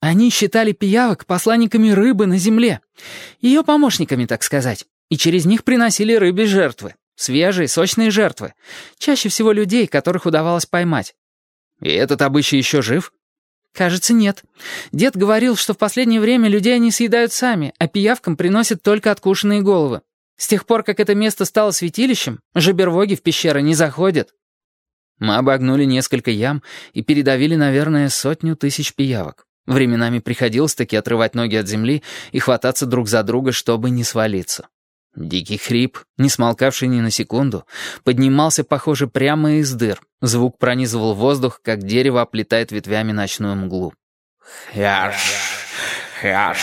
Они считали пиявок посланниками рыбы на земле. Ее помощниками, так сказать. И через них приносили рыбе жертвы. Свежие, сочные жертвы. Чаще всего людей, которых удавалось поймать. И этот обычай еще жив? Кажется, нет. Дед говорил, что в последнее время людей они съедают сами, а пиявкам приносят только откушенные головы. С тех пор, как это место стало святилищем, жабервоги в пещеры не заходят. Мы обогнули несколько ям и передавили, наверное, сотню тысяч пиявок. Временами приходилось таки отрывать ноги от земли и хвататься друг за друга, чтобы не свалиться. Дикий хрип, не смолкавший ни на секунду, поднимался, похоже, прямо из дыр. Звук пронизывал воздух, как дерево оплетает ветвями ночную мглу. «Хяш! Хяш!»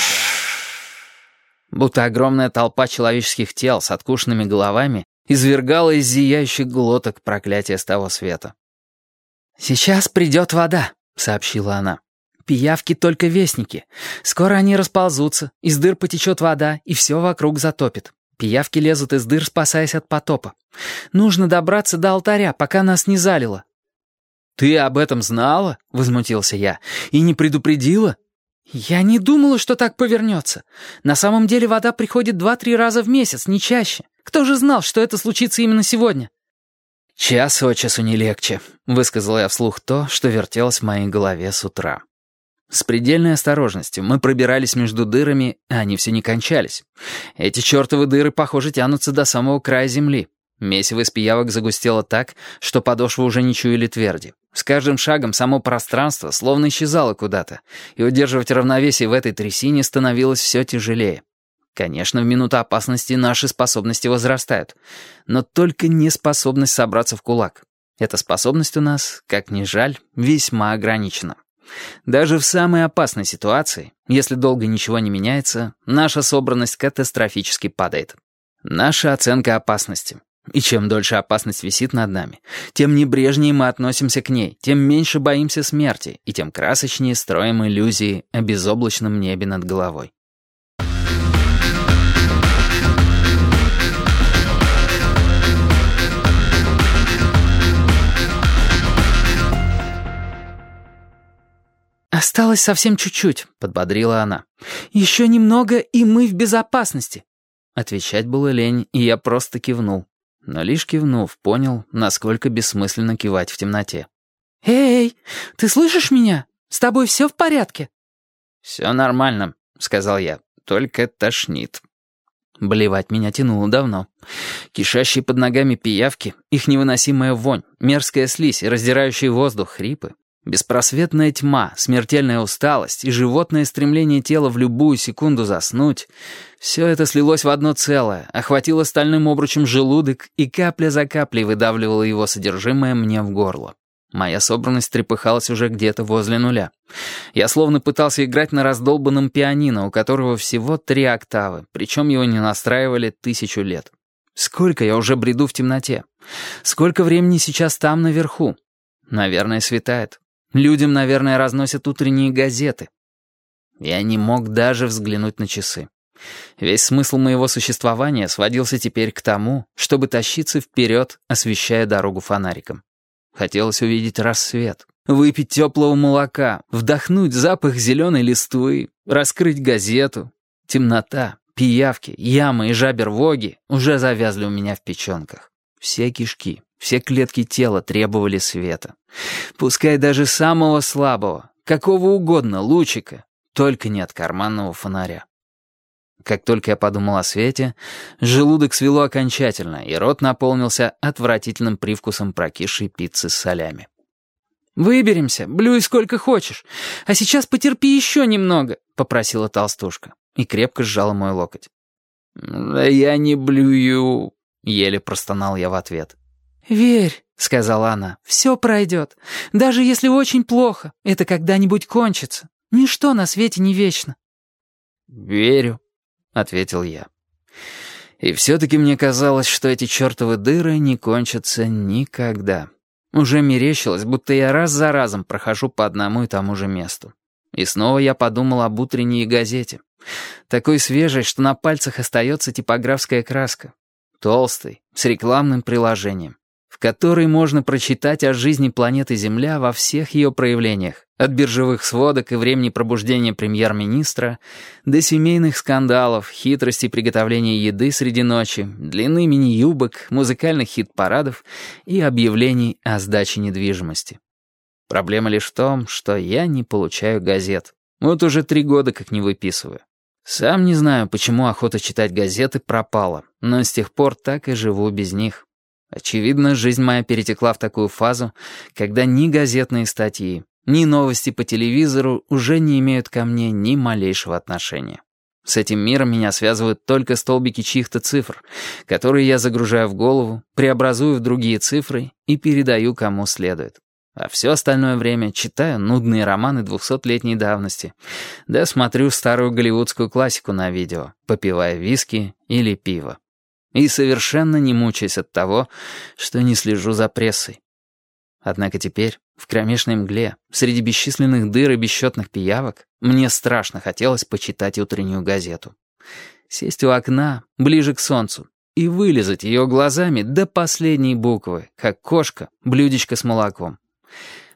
Будто огромная толпа человеческих тел с откушенными головами извергала из зияющих глоток проклятие с того света. «Сейчас придет вода», — сообщила она. «Пиявки только вестники. Скоро они расползутся, из дыр потечет вода, и все вокруг затопит. Пиявки лезут из дыр, спасаясь от потопа. Нужно добраться до алтаря, пока нас не залило». «Ты об этом знала?» — возмутился я. «И не предупредила?» «Я не думала, что так повернется. На самом деле вода приходит два-три раза в месяц, не чаще. Кто же знал, что это случится именно сегодня?» «Час от часу не легче», — высказал я вслух то, что вертелось в моей голове с утра. С предельной осторожностью мы пробирались между дырами, а они все не кончались. Эти чертовы дыры, похоже, тянутся до самого края земли. Месиво из пиявок загустело так, что подошвы уже не чуяли тверди. С каждым шагом само пространство словно исчезало куда-то, и удерживать равновесие в этой трясине становилось все тяжелее. Конечно, в минуту опасности наши способности возрастают, но только не способность собраться в кулак. Эта способность у нас, как ни жаль, весьма ограничена. Даже в самой опасной ситуации, если долго ничего не меняется, наша собранность катастрофически падает. Наша оценка опасности. И чем дольше опасность висит над нами, тем небрежнее мы относимся к ней, тем меньше боимся смерти, и тем красочнее строим иллюзии о безоблачном небе над головой. «Осталось совсем чуть-чуть», — подбодрила она. «Еще немного, и мы в безопасности». Отвечать было лень, и я просто кивнул но лишь кивнув, понял, насколько бессмысленно кивать в темноте. «Эй, ты слышишь меня? С тобой все в порядке?» «Все нормально», — сказал я, — «только тошнит». Блевать меня тянуло давно. Кишащие под ногами пиявки, их невыносимая вонь, мерзкая слизь раздирающий воздух хрипы Беспросветная тьма, смертельная усталость и животное стремление тела в любую секунду заснуть — все это слилось в одно целое, охватило стальным обручем желудок и капля за каплей выдавливало его содержимое мне в горло. Моя собранность трепыхалась уже где-то возле нуля. Я словно пытался играть на раздолбанном пианино, у которого всего три октавы, причем его не настраивали тысячу лет. Сколько я уже бреду в темноте? Сколько времени сейчас там наверху? Наверное, светает. Людям, наверное, разносят утренние газеты. Я не мог даже взглянуть на часы. Весь смысл моего существования сводился теперь к тому, чтобы тащиться вперед, освещая дорогу фонариком. Хотелось увидеть рассвет, выпить теплого молока, вдохнуть запах зеленой листвы, раскрыть газету. Темнота, пиявки, ямы и жабер-воги уже завязли у меня в печенках. Все кишки, все клетки тела требовали света. Пускай даже самого слабого, какого угодно лучика, только не от карманного фонаря. Как только я подумал о свете, желудок свело окончательно, и рот наполнился отвратительным привкусом прокисшей пиццы с солями. «Выберемся, блюй сколько хочешь, а сейчас потерпи еще немного», — попросила толстушка и крепко сжала мой локоть. «Да я не блюю», — еле простонал я в ответ. «Верь», — сказала она, — «все пройдет. Даже если очень плохо, это когда-нибудь кончится. Ничто на свете не вечно». «Верю», — ответил я. И все-таки мне казалось, что эти чертовы дыры не кончатся никогда. Уже мерещилось, будто я раз за разом прохожу по одному и тому же месту. И снова я подумал об утренней газете. Такой свежей, что на пальцах остается типографская краска. Толстой, с рекламным приложением в можно прочитать о жизни планеты Земля во всех ее проявлениях, от биржевых сводок и времени пробуждения премьер-министра до семейных скандалов, хитростей приготовления еды среди ночи, длины мини-юбок, музыкальных хит-парадов и объявлений о сдаче недвижимости. Проблема лишь в том, что я не получаю газет. Вот уже три года как не выписываю. Сам не знаю, почему охота читать газеты пропала, но с тех пор так и живу без них. Очевидно, жизнь моя перетекла в такую фазу, когда ни газетные статьи, ни новости по телевизору уже не имеют ко мне ни малейшего отношения. С этим миром меня связывают только столбики чьих-то цифр, которые я загружаю в голову, преобразую в другие цифры и передаю кому следует. А все остальное время читаю нудные романы двухсотлетней давности, да смотрю старую голливудскую классику на видео, попивая виски или пиво. И совершенно не мучаясь от того, что не слежу за прессой. Однако теперь, в кромешной мгле, среди бесчисленных дыр и бесчетных пиявок, мне страшно хотелось почитать утреннюю газету. Сесть у окна, ближе к солнцу, и вылезать ее глазами до последней буквы, как кошка, блюдечко с молоком.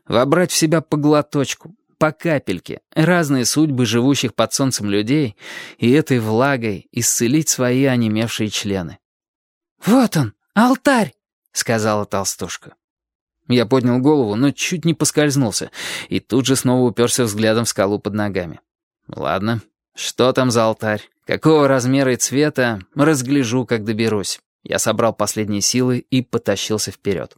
Вобрать в себя по глоточку, по капельке, разные судьбы живущих под солнцем людей и этой влагой исцелить свои онемевшие члены. «Вот он, алтарь!» — сказала толстушка. Я поднял голову, но чуть не поскользнулся, и тут же снова уперся взглядом в скалу под ногами. «Ладно, что там за алтарь? Какого размера и цвета? Разгляжу, как доберусь». Я собрал последние силы и потащился вперед.